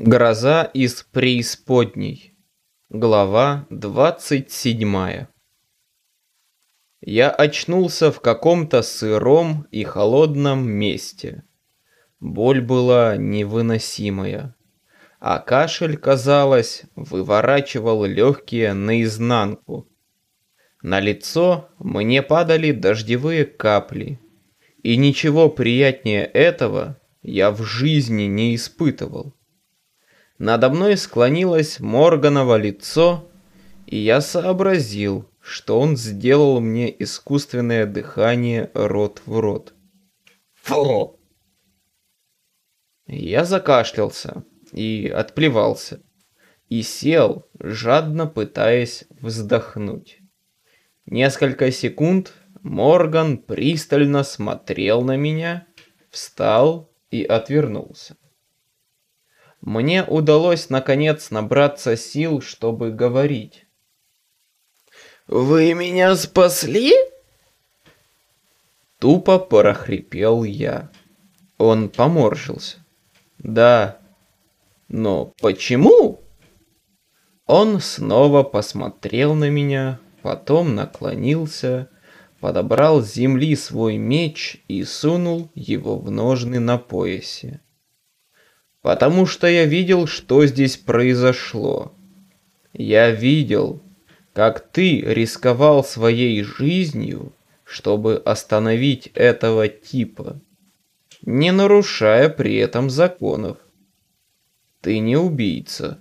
Гроза из преисподней. Глава двадцать седьмая. Я очнулся в каком-то сыром и холодном месте. Боль была невыносимая, а кашель, казалось, выворачивал легкие наизнанку. На лицо мне падали дождевые капли, и ничего приятнее этого я в жизни не испытывал. Надо мной склонилось Морганово лицо, и я сообразил, что он сделал мне искусственное дыхание рот в рот. Фу! Я закашлялся и отплевался, и сел, жадно пытаясь вздохнуть. Несколько секунд Морган пристально смотрел на меня, встал и отвернулся. Мне удалось наконец набраться сил, чтобы говорить. «Вы меня спасли?» Тупо прохрипел я. Он поморщился. «Да. Но почему?» Он снова посмотрел на меня, потом наклонился, подобрал с земли свой меч и сунул его в ножны на поясе потому что я видел, что здесь произошло. Я видел, как ты рисковал своей жизнью, чтобы остановить этого типа, не нарушая при этом законов. Ты не убийца.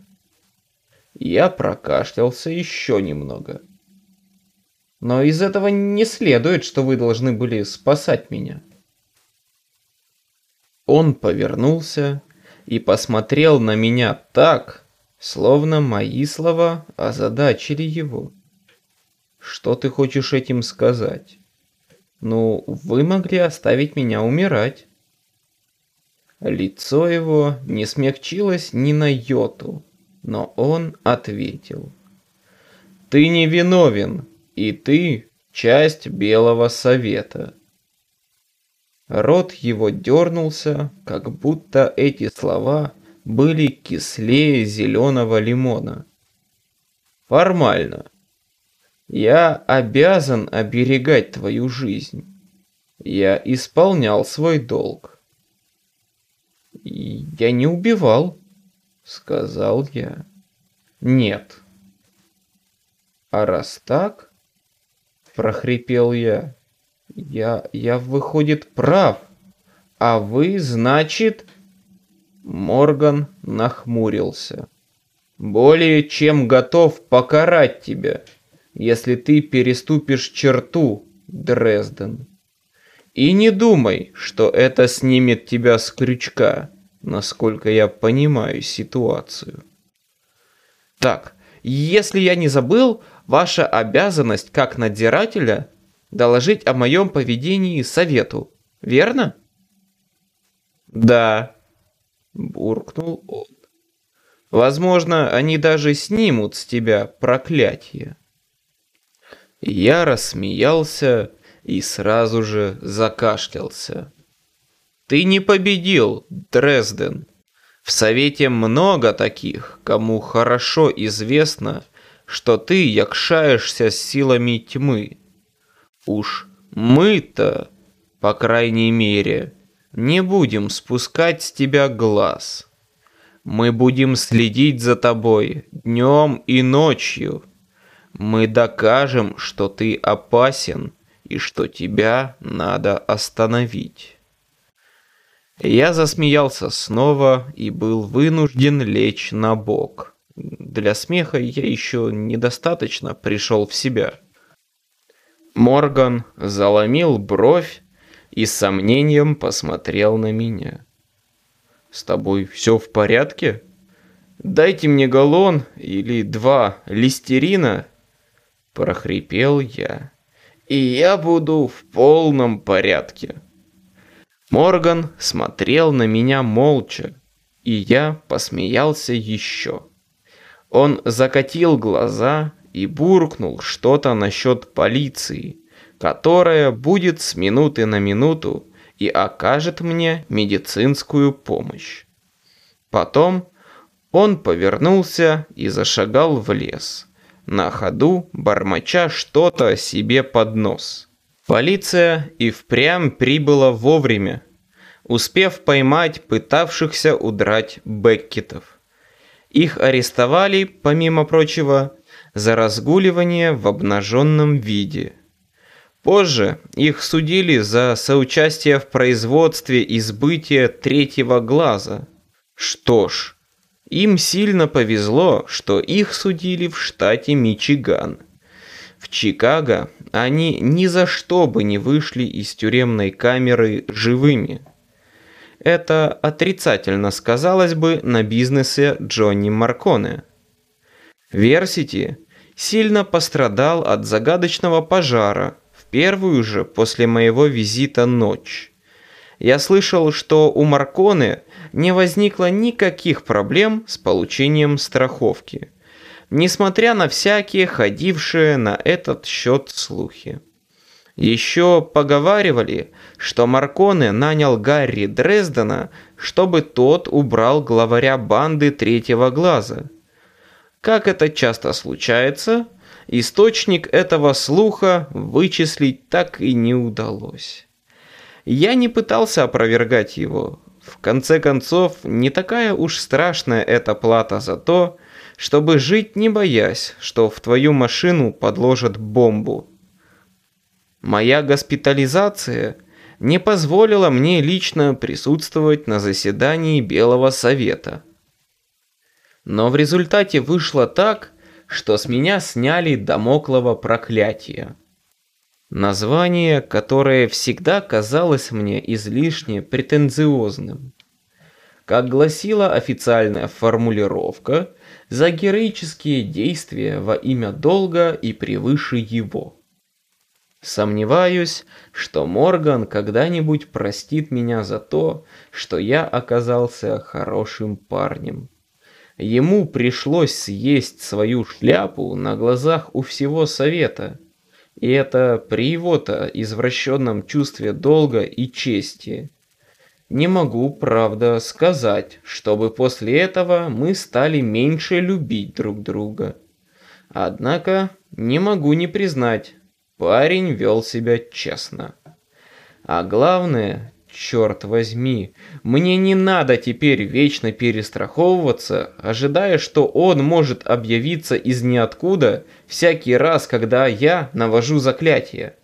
Я прокашлялся еще немного. Но из этого не следует, что вы должны были спасать меня. Он повернулся и посмотрел на меня так, словно мои слова озадачили его. Что ты хочешь этим сказать? Ну, вы могли оставить меня умирать. Лицо его не смягчилось ни на йоту, но он ответил. Ты не виновен, и ты часть Белого Совета. Рот его дернулся, как будто эти слова были кислее зеленого лимона. Формально. Я обязан оберегать твою жизнь. Я исполнял свой долг. Я не убивал, сказал я. Нет. А раз так, прохрипел я, я, я, выходит, прав. А вы, значит... Морган нахмурился. Более чем готов покарать тебя, если ты переступишь черту, Дрезден. И не думай, что это снимет тебя с крючка, насколько я понимаю ситуацию. Так, если я не забыл, ваша обязанность как надзирателя доложить о моем поведении совету, верно? Да, буркнул он. Возможно, они даже снимут с тебя проклятие. Я рассмеялся и сразу же закашлялся. Ты не победил, Дрезден. В Совете много таких, кому хорошо известно, что ты якшаешься с силами тьмы. Уж мы-то, по крайней мере, не будем спускать с тебя глаз. Мы будем следить за тобой днем и ночью. Мы докажем, что ты опасен и что тебя надо остановить. Я засмеялся снова и был вынужден лечь на бок. Для смеха я еще недостаточно пришел в себя. Морган заломил бровь и с сомнением посмотрел на меня. «С тобой все в порядке? Дайте мне галлон или два листерина!» Прохрипел я. «И я буду в полном порядке!» Морган смотрел на меня молча, и я посмеялся еще. Он закатил глаза и буркнул что-то насчет полиции, которая будет с минуты на минуту и окажет мне медицинскую помощь. Потом Он повернулся и зашагал в лес, на ходу бормоча что-то себе под нос. Полиция и впрямь прибыла вовремя, успев поймать пытавшихся удрать Беккетов. Их арестовали, помимо прочего, за разгуливание в обнаженном виде. Позже их судили за соучастие в производстве и сбытие третьего глаза. Что ж, им сильно повезло, что их судили в штате Мичиган. В Чикаго они ни за что бы не вышли из тюремной камеры живыми. Это отрицательно сказалось бы на бизнесе Джонни Марконе. Версити сильно пострадал от загадочного пожара в первую же после моего визита ночь. Я слышал, что у Марконе не возникло никаких проблем с получением страховки, несмотря на всякие ходившие на этот счет слухи. Еще поговаривали, что Марконе нанял Гарри Дрездена, чтобы тот убрал главаря банды Третьего Глаза. Как это часто случается, источник этого слуха вычислить так и не удалось. Я не пытался опровергать его. В конце концов, не такая уж страшная эта плата за то, чтобы жить не боясь, что в твою машину подложат бомбу. Моя госпитализация не позволила мне лично присутствовать на заседании Белого Совета. Но в результате вышло так, что с меня сняли домоклого проклятия. Название, которое всегда казалось мне излишне претенциозным. Как гласила официальная формулировка, за героические действия во имя долга и превыше его. Сомневаюсь, что Морган когда-нибудь простит меня за то, что я оказался хорошим парнем. Ему пришлось съесть свою шляпу на глазах у всего совета. И это при его-то извращенном чувстве долга и чести. Не могу, правда, сказать, чтобы после этого мы стали меньше любить друг друга. Однако не могу не признать, Парень вел себя честно. А главное, черт возьми, мне не надо теперь вечно перестраховываться, ожидая, что он может объявиться из ниоткуда всякий раз, когда я навожу заклятие.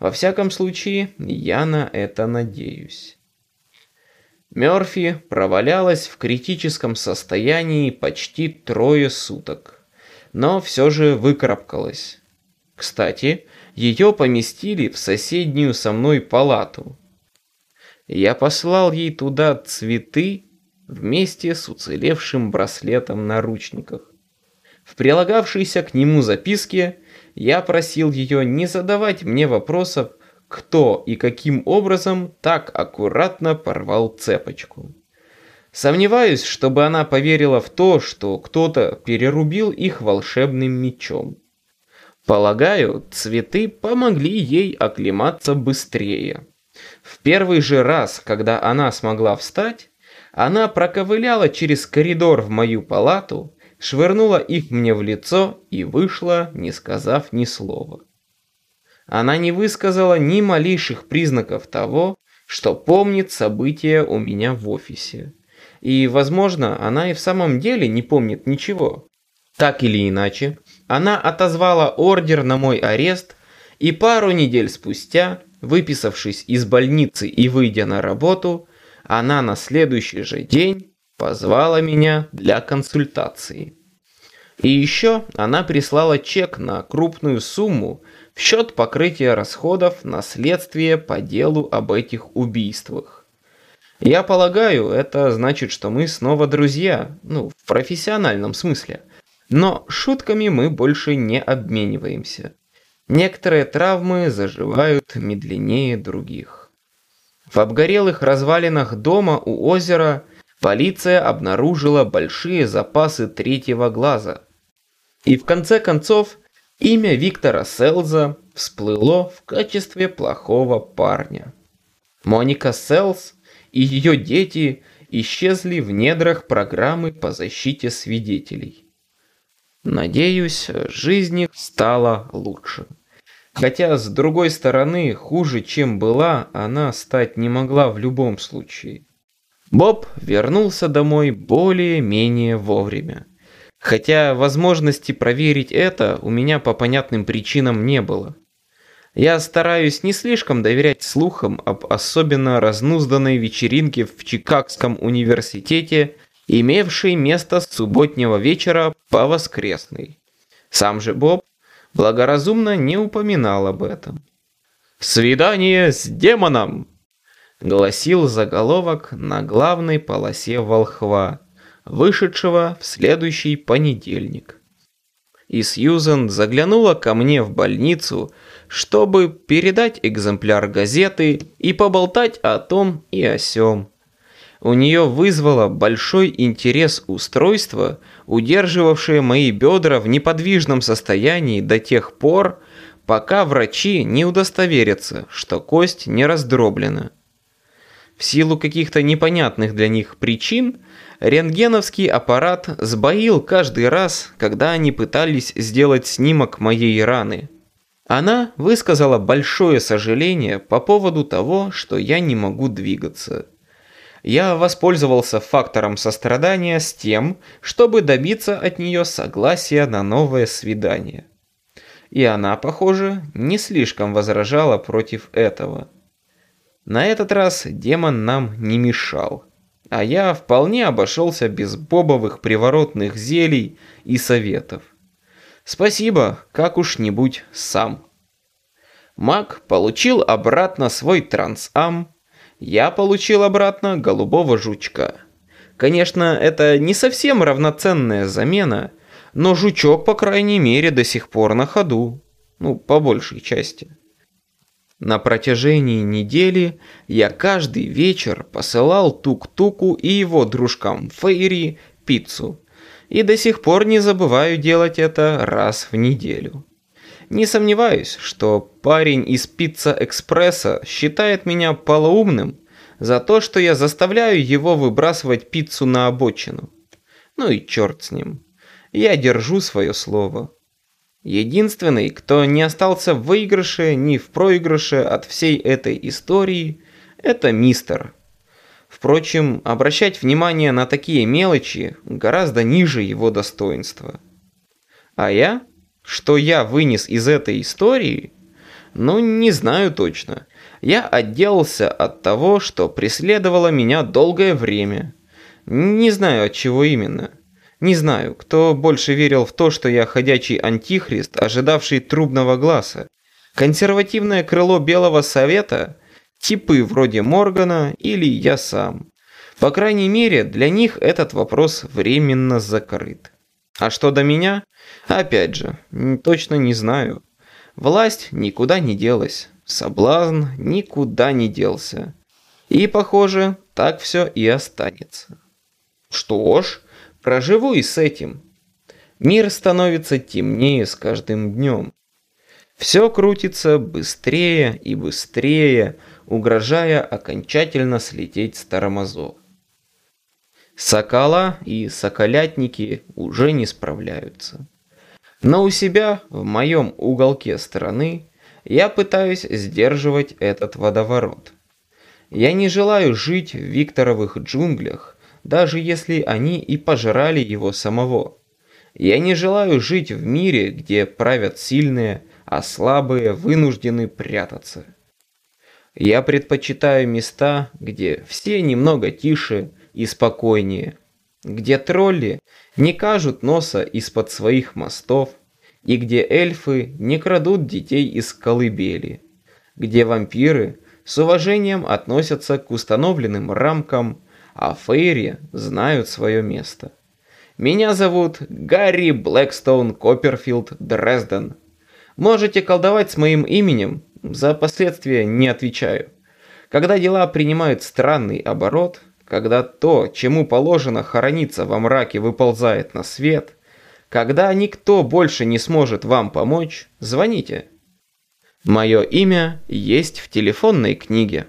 Во всяком случае, я на это надеюсь. Мёрфи провалялась в критическом состоянии почти трое суток, но все же выкарабкалась. Кстати, ее поместили в соседнюю со мной палату. Я послал ей туда цветы вместе с уцелевшим браслетом наручников. В прилагавшейся к нему записке я просил ее не задавать мне вопросов, кто и каким образом так аккуратно порвал цепочку. Сомневаюсь, чтобы она поверила в то, что кто-то перерубил их волшебным мечом. Полагаю, цветы помогли ей оклематься быстрее. В первый же раз, когда она смогла встать, она проковыляла через коридор в мою палату, швырнула их мне в лицо и вышла, не сказав ни слова. Она не высказала ни малейших признаков того, что помнит события у меня в офисе. И, возможно, она и в самом деле не помнит ничего. Так или иначе, она отозвала ордер на мой арест, и пару недель спустя, выписавшись из больницы и выйдя на работу, она на следующий же день позвала меня для консультации. И еще она прислала чек на крупную сумму в счет покрытия расходов на следствие по делу об этих убийствах. Я полагаю, это значит, что мы снова друзья, ну, в профессиональном смысле – но шутками мы больше не обмениваемся. Некоторые травмы заживают медленнее других. В обгорелых развалинах дома у озера полиция обнаружила большие запасы третьего глаза. И в конце концов имя Виктора Селза всплыло в качестве плохого парня. Моника Селз и ее дети исчезли в недрах программы по защите свидетелей. Надеюсь, жизнь стала лучше. Хотя, с другой стороны, хуже, чем была, она стать не могла в любом случае. Боб вернулся домой более-менее вовремя. Хотя возможности проверить это у меня по понятным причинам не было. Я стараюсь не слишком доверять слухам об особенно разнузданной вечеринке в Чикагском университете, имевшей место с субботнего вечера по воскресный. Сам же Боб благоразумно не упоминал об этом. «Свидание с демоном!» — гласил заголовок на главной полосе волхва, вышедшего в следующий понедельник. И Сьюзен заглянула ко мне в больницу, чтобы передать экземпляр газеты и поболтать о том и о сём. У нее вызвало большой интерес устройство, удерживавшее мои бедра в неподвижном состоянии до тех пор, пока врачи не удостоверятся, что кость не раздроблена. В силу каких-то непонятных для них причин, рентгеновский аппарат сбоил каждый раз, когда они пытались сделать снимок моей раны. Она высказала большое сожаление по поводу того, что я не могу двигаться я воспользовался фактором сострадания с тем, чтобы добиться от нее согласия на новое свидание. И она, похоже, не слишком возражала против этого. На этот раз демон нам не мешал, а я вполне обошелся без бобовых приворотных зелий и советов. Спасибо, как уж-нибудь сам. Маг получил обратно свой трансам, я получил обратно голубого жучка. Конечно, это не совсем равноценная замена, но жучок, по крайней мере, до сих пор на ходу. Ну, по большей части. На протяжении недели я каждый вечер посылал Тук-Туку и его дружкам Фейри пиццу. И до сих пор не забываю делать это раз в неделю. Не сомневаюсь, что парень из Пицца Экспресса считает меня полоумным за то, что я заставляю его выбрасывать пиццу на обочину. Ну и черт с ним. Я держу свое слово. Единственный, кто не остался в выигрыше ни в проигрыше от всей этой истории, это мистер. Впрочем, обращать внимание на такие мелочи гораздо ниже его достоинства. А я что я вынес из этой истории? Ну, не знаю точно. Я отделался от того, что преследовало меня долгое время. Не знаю, от чего именно. Не знаю, кто больше верил в то, что я ходячий антихрист, ожидавший трубного глаза. Консервативное крыло Белого Совета, типы вроде Моргана или я сам. По крайней мере, для них этот вопрос временно закрыт. А что до меня? Опять же, точно не знаю. Власть никуда не делась, соблазн никуда не делся. И, похоже, так все и останется. Что ж, проживу и с этим. Мир становится темнее с каждым днем. Все крутится быстрее и быстрее, угрожая окончательно слететь с тормозов. Сокола и соколятники уже не справляются. Но у себя, в моем уголке страны, я пытаюсь сдерживать этот водоворот. Я не желаю жить в Викторовых джунглях, даже если они и пожрали его самого. Я не желаю жить в мире, где правят сильные, а слабые вынуждены прятаться. Я предпочитаю места, где все немного тише и спокойнее, где тролли не кажут носа из-под своих мостов, и где эльфы не крадут детей из колыбели, где вампиры с уважением относятся к установленным рамкам, а фейри знают свое место. Меня зовут Гарри Блэкстоун Копперфилд Дрезден. Можете колдовать с моим именем, за последствия не отвечаю. Когда дела принимают странный оборот – когда то, чему положено хорониться во мраке, выползает на свет, когда никто больше не сможет вам помочь, звоните. Мое имя есть в телефонной книге.